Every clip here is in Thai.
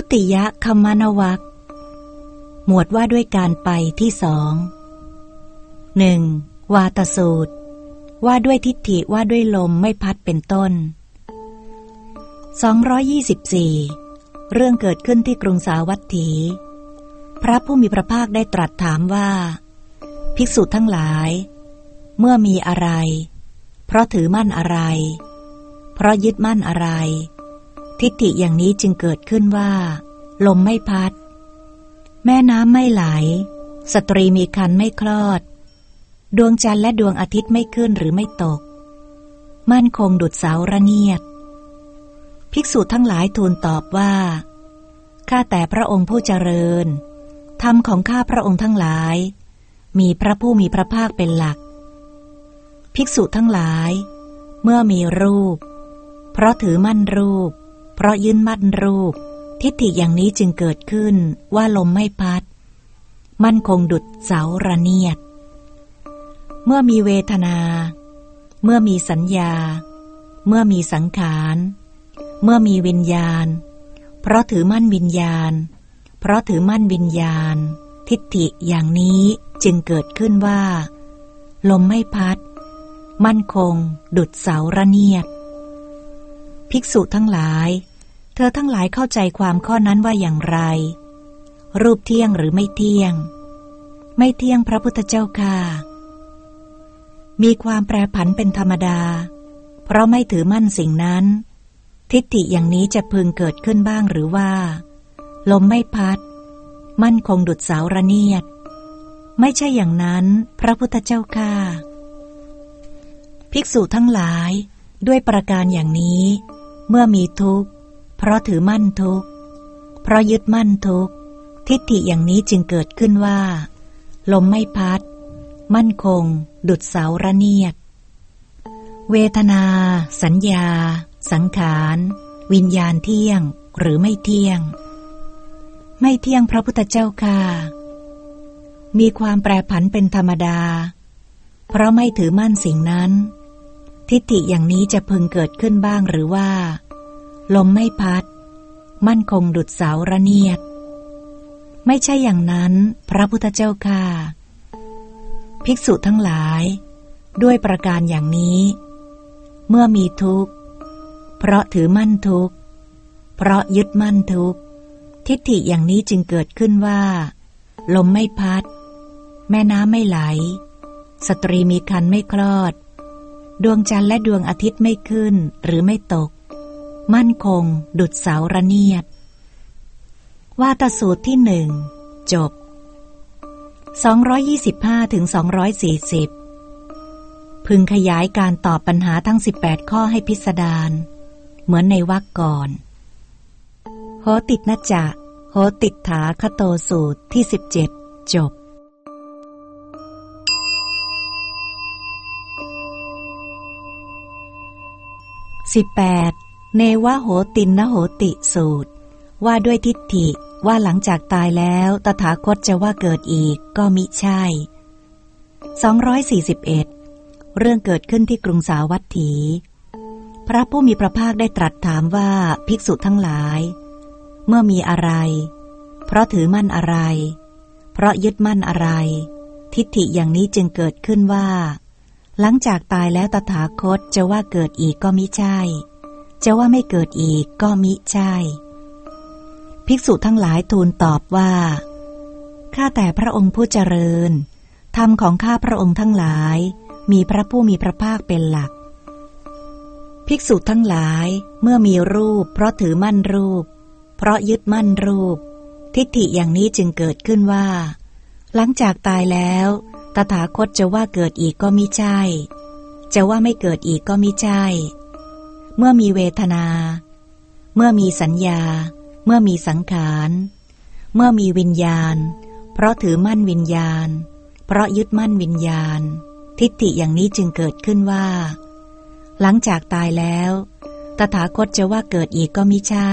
ทุติยคมนวักหมวดว่าด้วยการไปที่สองหนึ่งวาตสูตร ว่าด้วยทิฏฐิว่าด้วยลมไม่พัดเป็นต้น 224 เรื่องเกิดขึ้นที่กรุงสาวัตถี พระผู้มีพระภาคได้ตรัสถามว่า ภิกษุทั้งหลาย เมื่อมีอะไร เพราะถือมั่นอะไร เพราะยึดมั่นอะไร ทิฏฐิอย่างนี้จึงเกิดขึ้นว่า ลมไม่พัด แม่น้ำไม่ไหล สตรีมีคันไม่คลอด ดวงจันทร์และดวงอาทิตย์ไม่ขึ้นหรือไม่ตก มั่นคงดุดเสาระเนียด ภิกษุทั้งหลายทูลตอบว่า ข้าแต่พระองค์ผู้เจริญ ธรรมของข้าพระองค์ทั้งหลาย มีพระผู้มีพระภาคเป็นหลัก ภิกษุทั้งหลาย เมื่อมีรูป เพราะถือมั่นรูป เพราะยืนมั่นรูป ทิฏฐิอย่างนี้จึงเกิดขึ้นว่าลมไม่พัด มั่นคงดุดเสาระเนียด เมื่อมีเวทนา เมื่อมีสัญญา เมื่อมีสังขาร เมื่อมีวิญญาณ เพราะถือมั่นวิญญาณ เพราะถือมั่นวิญญาณ ทิฏฐิอย่างนี้จึงเกิดขึ้นว่า ลมไม่พัด มั่นคง ดุดเสาระเนียดภิกษุทั้งหลาย เธอทั้งหลายเข้าใจความข้อนั้นว่าอย่างไร รูปเที่ยงหรือไม่เที่ยง ไม่เที่ยงพระพุทธเจ้าค่ะ มีความแปรผันเป็นธรรมดา เพราะไม่ถือมั่นสิ่งนั้น ทิฏฐิอย่างนี้จะพึงเกิดขึ้นบ้างหรือว่า ลมไม่พัด มั่นคงดุดเสาระเนียด ไม่ใช่อย่างนั้น พระพุทธเจ้าค่ะ ภิกษุทั้งหลายด้วยประการอย่างนี้ เมื่อมีทุกข์ เพราะถือมั่นทุกข์ เพราะยึดมั่นทุกข์ ทิฏฐิอย่างนี้จึงเกิดขึ้นว่า ลมไม่พัด มั่นคง ดุดเสาระเนียด เวทนา สัญญา สังขาร วิญญาณเที่ยงหรือไม่เที่ยง ไม่เที่ยงพระพุทธเจ้าค่ะมีความแปรผันเป็นธรรมดา เพราะไม่ถือมั่นสิ่งนั้น ทิฏฐิอย่างนี้จะพึงเกิดขึ้นบ้างหรือว่า ลมไม่พัด มั่นคงดุดเสาระเนียด ไม่ใช่อย่างนั้น พระพุทธเจ้าค่ะ ภิกษุทั้งหลาย ด้วยประการอย่างนี้ เมื่อมีทุกข์ เพราะถือมั่นทุกข์ เพราะยึดมั่นทุกข์ ทิฏฐิอย่างนี้จึงเกิดขึ้นว่า ลมไม่พัด แม่น้ำไม่ไหล สตรีมีคันไม่คลอด ดวงจันทร์และดวงอาทิตย์ไม่ขึ้นหรือไม่ตก มั่นคง ดุดเสาระเนียดว่าตสูตรที่หนึ่งจบ 225ถึง240 พึงขยายการตอบปัญหาทั้ง 18 ข้อให้พิสดารเหมือนในวรรคก่อน โหติดนจะโหติดถาคโตสูตรที่ 17 จบ 18. เนวะโหตินนโหติสูตร ว่าด้วยทิฏฐิว่าหลังจากตายแล้วตถาคตจะว่าเกิดอีกก็มิใช่ 241 เรื่องเกิดขึ้นที่กรุงสาวัตถี พระผู้มีพระภาคได้ตรัสถามว่าภิกษุทั้งหลาย เมื่อมีอะไร เพราะถือมั่นอะไร เพราะยึดมั่นอะไร ทิฏฐิอย่างนี้จึงเกิดขึ้นว่า หลังจากตายแล้วตถาคตจะว่าเกิดอีกก็มิใช่ จะว่าไม่เกิดอีกก็มิใช่ ภิกษุทั้งหลายทูลตอบว่า ข้าแต่พระองค์ผู้เจริญ ธรรมของข้าพระองค์ทั้งหลาย มีพระผู้มีพระภาคเป็นหลัก ภิกษุทั้งหลายเมื่อมีรูป เพราะถือมั่นรูป เพราะยึดมั่นรูป ทิฏฐิอย่างนี้จึงเกิดขึ้นว่า หลังจากตายแล้ว ตถาคตจะว่าเกิดอีกก็มิใช่ จะว่าไม่เกิดอีกก็มิใช่ เมื่อมีเวทนา เมื่อมีสัญญา เมื่อมีสังขาร เมื่อมีวิญญาณ เพราะถือมั่นวิญญาณ เพราะยึดมั่นวิญญาณ ทิฏฐิอย่างนี้จึงเกิดขึ้นว่า หลังจากตายแล้ว ตถาคตจะว่าเกิดอีกก็ไมิใช่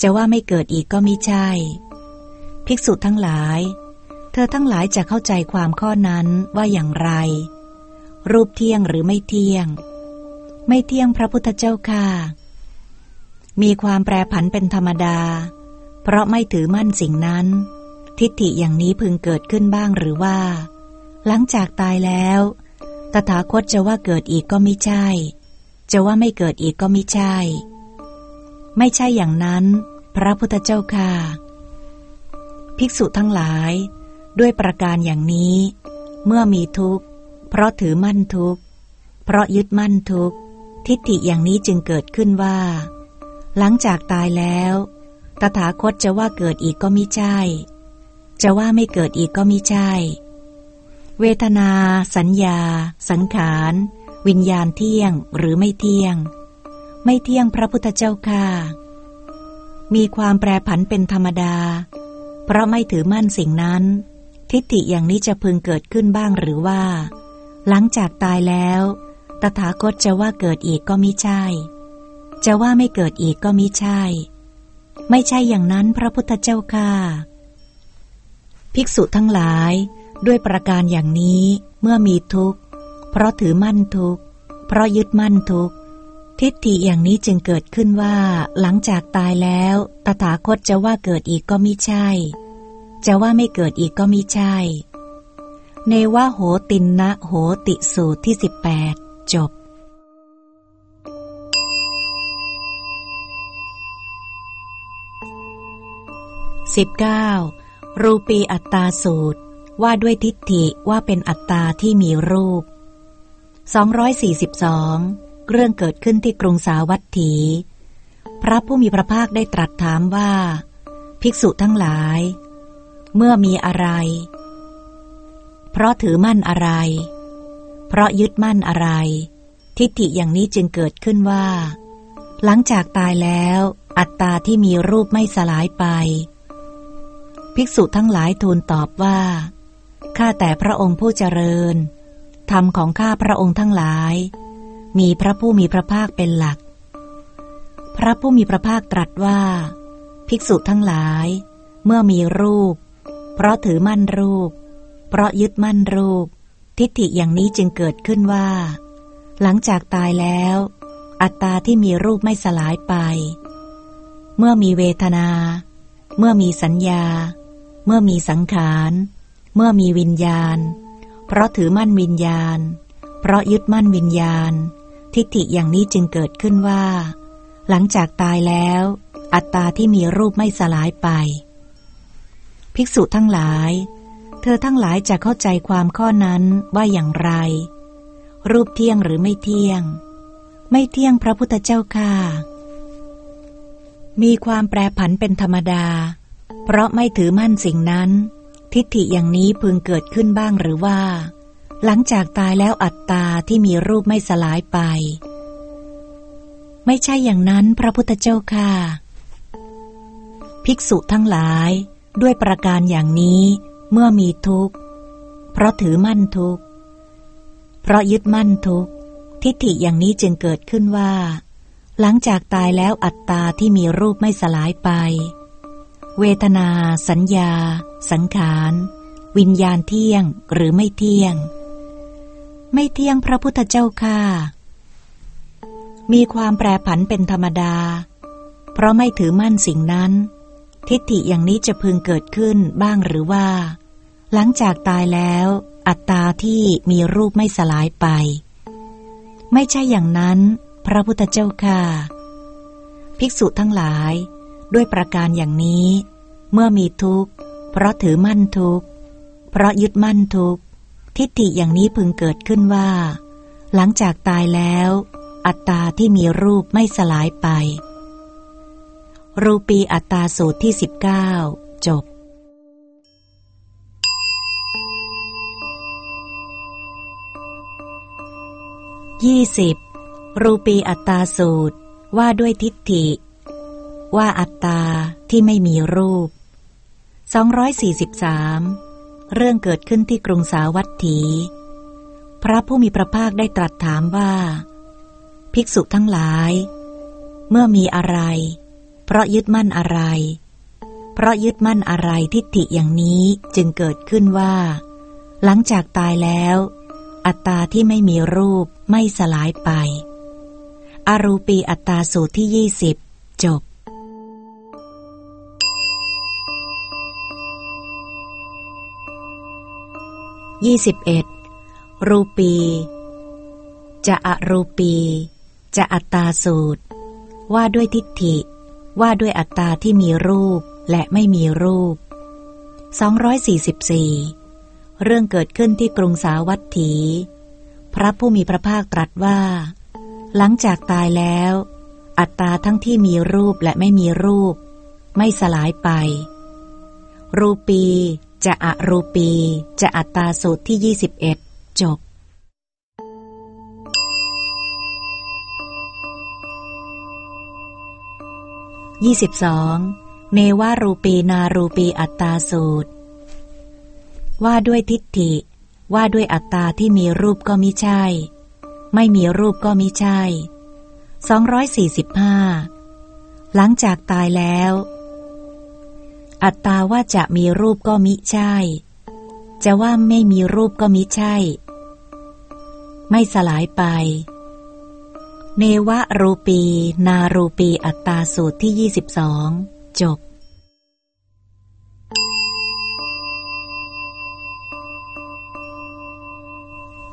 จะว่าไม่เกิดอีกก็ไมิใช่ ภิกษุทั้งหลาย เธอทั้งหลายจะเข้าใจความข้อนั้นว่าอย่างไร รูปเที่ยงหรือไม่เที่ยง ไม่เที่ยงพระพุทธเจ้าค่ะ มีความแปรผันเป็นธรรมดา เพราะไม่ถือมั่นสิ่งนั้น ทิฏฐิอย่างนี้พึงเกิดขึ้นบ้างหรือว่า หลังจากตายแล้ว ตถาคตจะว่าเกิดอีกก็ไม่ใช่ จะว่าไม่เกิดอีกก็ไม่ใช่ ไม่ใช่อย่างนั้น พระพุทธเจ้าค่ะ ภิกษุทั้งหลาย ด้วยประการอย่างนี้ เมื่อมีทุกข์ เพราะถือมั่นทุกข์ เพราะยึดมั่นทุกข์ ทิฏฐิอย่างนี้จึงเกิดขึ้นว่า หลังจากตายแล้ว ตถาคตจะว่าเกิดอีกก็ไม่ใช่ จะว่าไม่เกิดอีกก็ไม่ใช่ เวทนา สัญญา สังขาร วิญญาณเที่ยงหรือไม่เที่ยง ไม่เที่ยงพระพุทธเจ้าค่ะ มีความแปรผันเป็นธรรมดา เพราะไม่ถือมั่นสิ่งนั้น ทิฏฐิอย่างนี้จะพึงเกิดขึ้นบ้างหรือว่า หลังจากตายแล้ว ตถาคตจะว่าเกิดอีกก็มิใช่ จะว่าไม่เกิดอีกก็มิใช่ ไม่ใช่อย่างนั้นพระพุทธเจ้าค่ะภิกษุทั้งหลายด้วยประการอย่างนี้เมื่อมีทุกข์ เพราะถือมั่นทุกข์ เพราะยึดมั่นทุกข์ ทิฏฐิอย่างนี้จึงเกิดขึ้นว่า หลังจากตายแล้ว ตถาคตจะว่าเกิดอีกก็มิใช่ จะว่าไม่เกิดอีกก็มิใช่ เนวะโหตินนะโหติสูตรที่สิบแปด จบ 19. รูปีอัตตาสูตร ว่าด้วยทิฏฐิว่าเป็นอัตตาที่มีรูป 242 เรื่องเกิดขึ้นที่กรุงสาวัตถี พระผู้มีพระภาคได้ตรัสถามว่า ภิกษุทั้งหลาย เมื่อมีอะไร เพราะถือมั่นอะไร เพราะยึดมั่นอะไร ทิฏฐิอย่างนี้จึงเกิดขึ้นว่า หลังจากตายแล้ว อัตตาที่มีรูปไม่สลายไป ภิกษุทั้งหลายทูลตอบว่า ข้าแต่พระองค์ผู้เจริญ ธรรมของข้าพระองค์ทั้งหลาย มีพระผู้มีพระภาคเป็นหลัก พระผู้มีพระภาคตรัสว่า ภิกษุทั้งหลาย เมื่อมีรูป เพราะถือมั่นรูป เพราะยึดมั่นรูป ทิฏฐิอย่างนี้จึงเกิดขึ้นว่า หลังจากตายแล้ว อัตตาที่มีรูปไม่สลายไป เมื่อมีเวทนา เมื่อมีสัญญา เมื่อมีสังขาร เมื่อมีวิญญาณ เพราะถือมั่นวิญญาณ เพราะยึดมั่นวิญญาณ ทิฏฐิอย่างนี้จึงเกิดขึ้นว่า หลังจากตายแล้ว อัตตาที่มีรูปไม่สลายไป ภิกษุทั้งหลาย ธอทั้งหลายจะเข้าใจความข้อนั้นว่าอย่างไร รูปเที่ยงหรือไม่เที่ยง ไม่เที่ยงพระพุทธเจ้าค่ะ มีความแปรผันเป็นธรรมดา เพราะไม่ถือมั่นสิ่งนั้น ทิฏฐิอย่างนี้พึงเกิดขึ้นบ้างหรือว่า หลังจากตายแล้วอัตตาที่มีรูปไม่สลายไป ไม่ใช่อย่างนั้นพระพุทธเจ้าค่ะ ภิกษุทั้งหลายด้วยประการอย่างนี้ เมื่อมีทุกข์ เพราะถือมั่นทุกข์ เพราะยึดมั่นทุกข์ ทิฏฐิอย่างนี้จึงเกิดขึ้นว่า หลังจากตายแล้วอัตตาที่มีรูปไม่สลายไป เวทนา สัญญา สังขาร วิญญาณเที่ยงหรือไม่เที่ยง ไม่เที่ยงพระพุทธเจ้าค่ะมีความแปรผันเป็นธรรมดา เพราะไม่ถือมั่นสิ่งนั้น ทิฏฐิอย่างนี้จะพึงเกิดขึ้นบ้างหรือว่า หลังจากตายแล้ว อัตตาที่มีรูปไม่สลายไป ไม่ใช่อย่างนั้น พระพุทธเจ้าค่ะ ภิกษุทั้งหลาย ด้วยประการอย่างนี้ เมื่อมีทุกข์ เพราะถือมั่นทุกข์ เพราะยึดมั่นทุกข์ ทิฏฐิอย่างนี้พึงเกิดขึ้นว่า หลังจากตายแล้ว อัตตาที่มีรูปไม่สลายไป รูปีอัตตาสูตรที่ 19 จบ 20. รูปีอัตตาสูตร ว่าด้วยทิฏฐิ ว่าอัตตาที่ไม่มีรูป 243 เรื่องเกิดขึ้นที่กรุงสาวัตถี พระผู้มีพระภาคได้ตรัสถามว่า ภิกษุทั้งหลาย เมื่อมีอะไร เพราะยึดมั่นอะไร เพราะยึดมั่นอะไรทิฏฐิอย่างนี้จึงเกิดขึ้นว่า หลังจากตายแล้ว อัตตาที่ไม่มีรูปไม่สลายไป อรูปีอัตตาสูตรที่ยี่สิบจบยี่สิบเอ็ดรูปี จะอรูปี จะอัตตาสูตร ว่าด้วยทิฏฐิ ว่าด้วยอัตตาที่มีรูปและไม่มีรูป244 เรื่องเกิดขึ้นที่กรุงสาวัตถี พระผู้มีพระภาคตรัสว่า หลังจากตายแล้ว อัตตาทั้งที่มีรูปและไม่มีรูป ไม่สลายไป รูปีจะอรูปีจะอัตตาสูตรที่ 21 จบ 22. เนวารูปีนารูปีอัตตาสูตร ว่าด้วยทิฏฐิ ว่าด้วยอัตตาที่มีรูปก็มิใช่ ไม่มีรูปก็มิใช่ 245 หลังจากตายแล้ว อัตตาว่าจะมีรูปก็มิใช่ จะว่าไม่มีรูปก็มิใช่ ไม่สลายไป เนวะรูปี นารูปีอัตตาสูตรที่ 22 จบ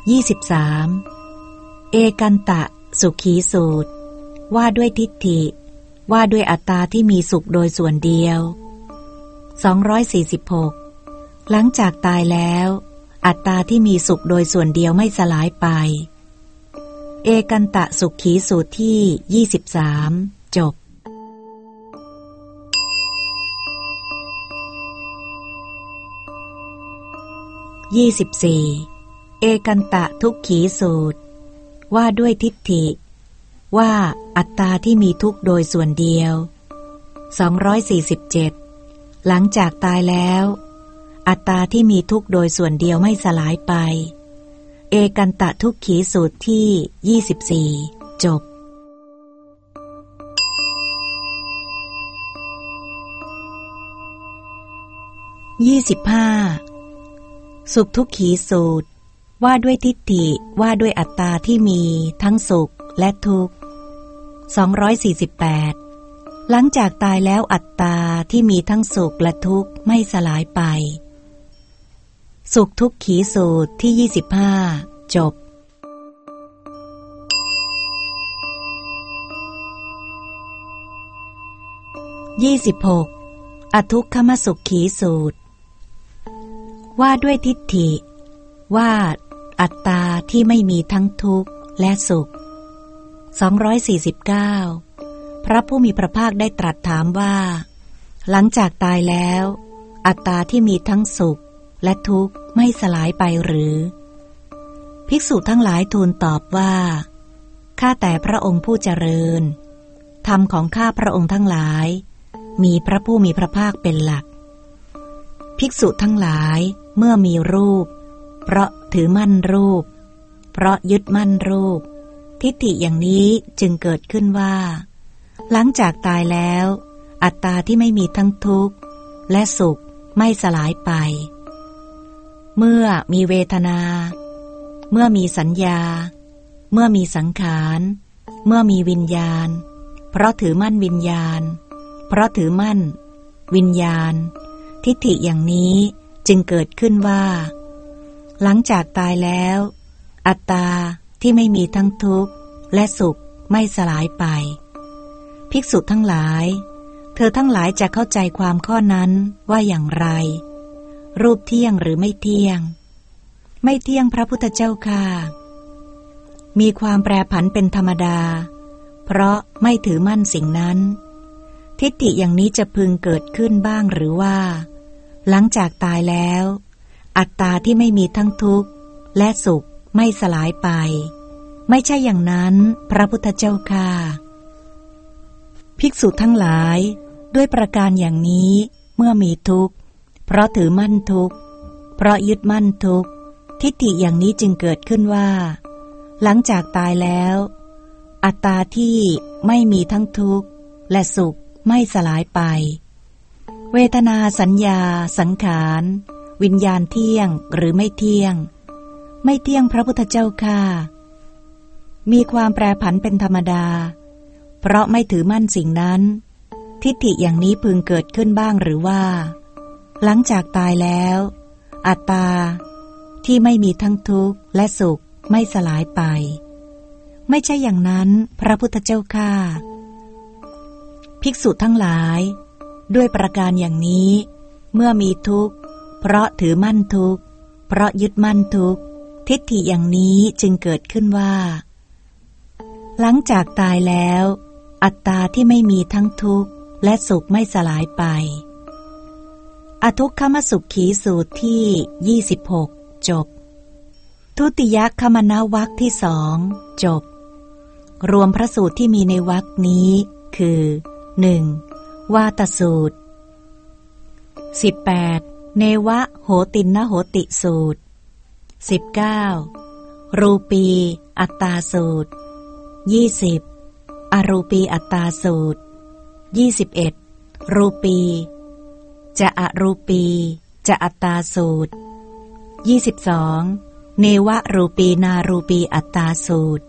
23. เอกันตะ สุขีสูตร ว่าด้วยทิฏฐิ ว่าด้วยอัตตาที่มีสุขโดยส่วนเดียว 246 หลังจากตายแล้ว อัตตาที่มีสุขโดยส่วนเดียวไม่สลายไป เอกันตะสุขีสูตรที่ 23 จบ 24. เอกันตะทุกขีสูตร ว่าด้วยทิฏฐิ ว่าอัตตาที่มีทุกโดยส่วนเดียว 247 หลังจากตายแล้ว อัตตาที่มีทุกโดยส่วนเดียวไม่สลายไป เอกันตะทุกขีสูตรที่ 24 จบ 25. สุขทุกขีสูตร ว่าด้วยทิฏฐิว่าด้วยอัตตาที่มีทั้งสุขและทุกข์ 248 หลังจากตายแล้วอัตตาที่มีทั้งสุขและทุกข์ไม่สลายไป สุขทุกขีสูตรที่ 25 จบ 26. อทุกขมสุขขีสูตร ว่าด้วยทิฏฐิ ว่า อัตตาที่ไม่มีทั้งทุกข์และสุข 249 พระผู้มีพระภาคได้ตรัสถามว่า หลังจากตายแล้ว อัตตาที่มีทั้งสุขและทุกข์ไม่สลายไปหรือ ภิกษุทั้งหลายทูลตอบว่า ข้าแต่พระองค์ผู้เจริญ ธรรมของข้าพระองค์ทั้งหลาย มีพระผู้มีพระภาคเป็นหลัก ภิกษุทั้งหลายเมื่อมีรูป เพราะ ถือมั่นรูป เพราะยึดมั่นรูป ทิฏฐิอย่างนี้จึงเกิดขึ้นว่า หลังจากตายแล้ว อัตตาที่ไม่มีทั้งทุกข์ และสุขไม่สลายไป เมื่อมีเวทนา เมื่อมีสัญญา เมื่อมีสังขาร เมื่อมีวิญญาณ เพราะถือมั่นวิญญาณ เพราะถือมั่น วิญญาณ ทิฏฐิอย่างนี้จึงเกิดขึ้นว่า หลังจากตายแล้ว อัตตาที่ไม่มีทั้งทุกข์และสุขไม่สลายไป ภิกษุทั้งหลาย เธอทั้งหลายจะเข้าใจความข้อนั้นว่าอย่างไร รูปเที่ยงหรือไม่เที่ยง ไม่เที่ยงพระพุทธเจ้าค่ะ มีความแปรผันเป็นธรรมดา เพราะไม่ถือมั่นสิ่งนั้น ทิฏฐิอย่างนี้จะพึงเกิดขึ้นบ้างหรือว่า หลังจากตายแล้ว อัตตาที่ไม่มีทั้งทุกข์ และสุขไม่สลายไป ไม่ใช่อย่างนั้นพระพุทธเจ้าค่ะภิกษุทั้งหลาย ด้วยประการอย่างนี้เมื่อมีทุกข์ เพราะถือมั่นทุกข์ เพราะยึดมั่นทุกข์ ทิฏฐิอย่างนี้จึงเกิดขึ้นว่า หลังจากตายแล้ว อัตตาที่ไม่มีทั้งทุกข์ และสุขไม่สลายไป เวทนาสัญญา สังขาร วิญญาณเที่ยงหรือไม่เที่ยง ไม่เที่ยงพระพุทธเจ้าค่ะ มีความแปรผันเป็นธรรมดา เพราะไม่ถือมั่นสิ่งนั้น ทิฏฐิอย่างนี้พึงเกิดขึ้นบ้างหรือว่า หลังจากตายแล้ว อัตตา ที่ไม่มีทั้งทุกข์และสุขไม่สลายไป ไม่ใช่อย่างนั้นพระพุทธเจ้าข้าภิกษุทั้งหลาย ด้วยประการอย่างนี้ เมื่อมีทุกข์ เพราะถือมั่นทุกข์ เพราะยึดมั่นทุกข์ ทิฏฐิอย่างนี้จึงเกิดขึ้นว่า หลังจากตายแล้ว อัตตาที่ไม่มีทั้งทุกข์ และสุขไม่สลายไป อทุกขมสุขขีสูตรที่ 26 จบ ทุติยคมนาวักที่สองจบ รวมพระสูตรที่มีในวักนี้ คือ 1. วาตสูตร 18. เนวะโหตินนโหติสูตร 19. รูปี อัตตาสูตร 20. อรูปีอัตตาสูตร 21. รูปี จะอรูปี จะอัตตาสูตร 22. เนวะรูปีนารูปีอัตตาสูตร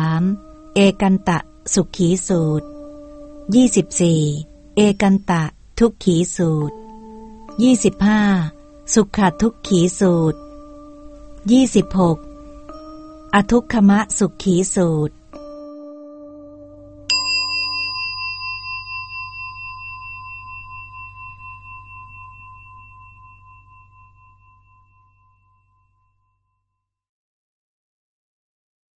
23. เอกันตะสุขีสูตร 24. เอกันตะทุกขีสูตร 25. สุขทุกขีสูตร 26. อทุกขมะสุขีสูตร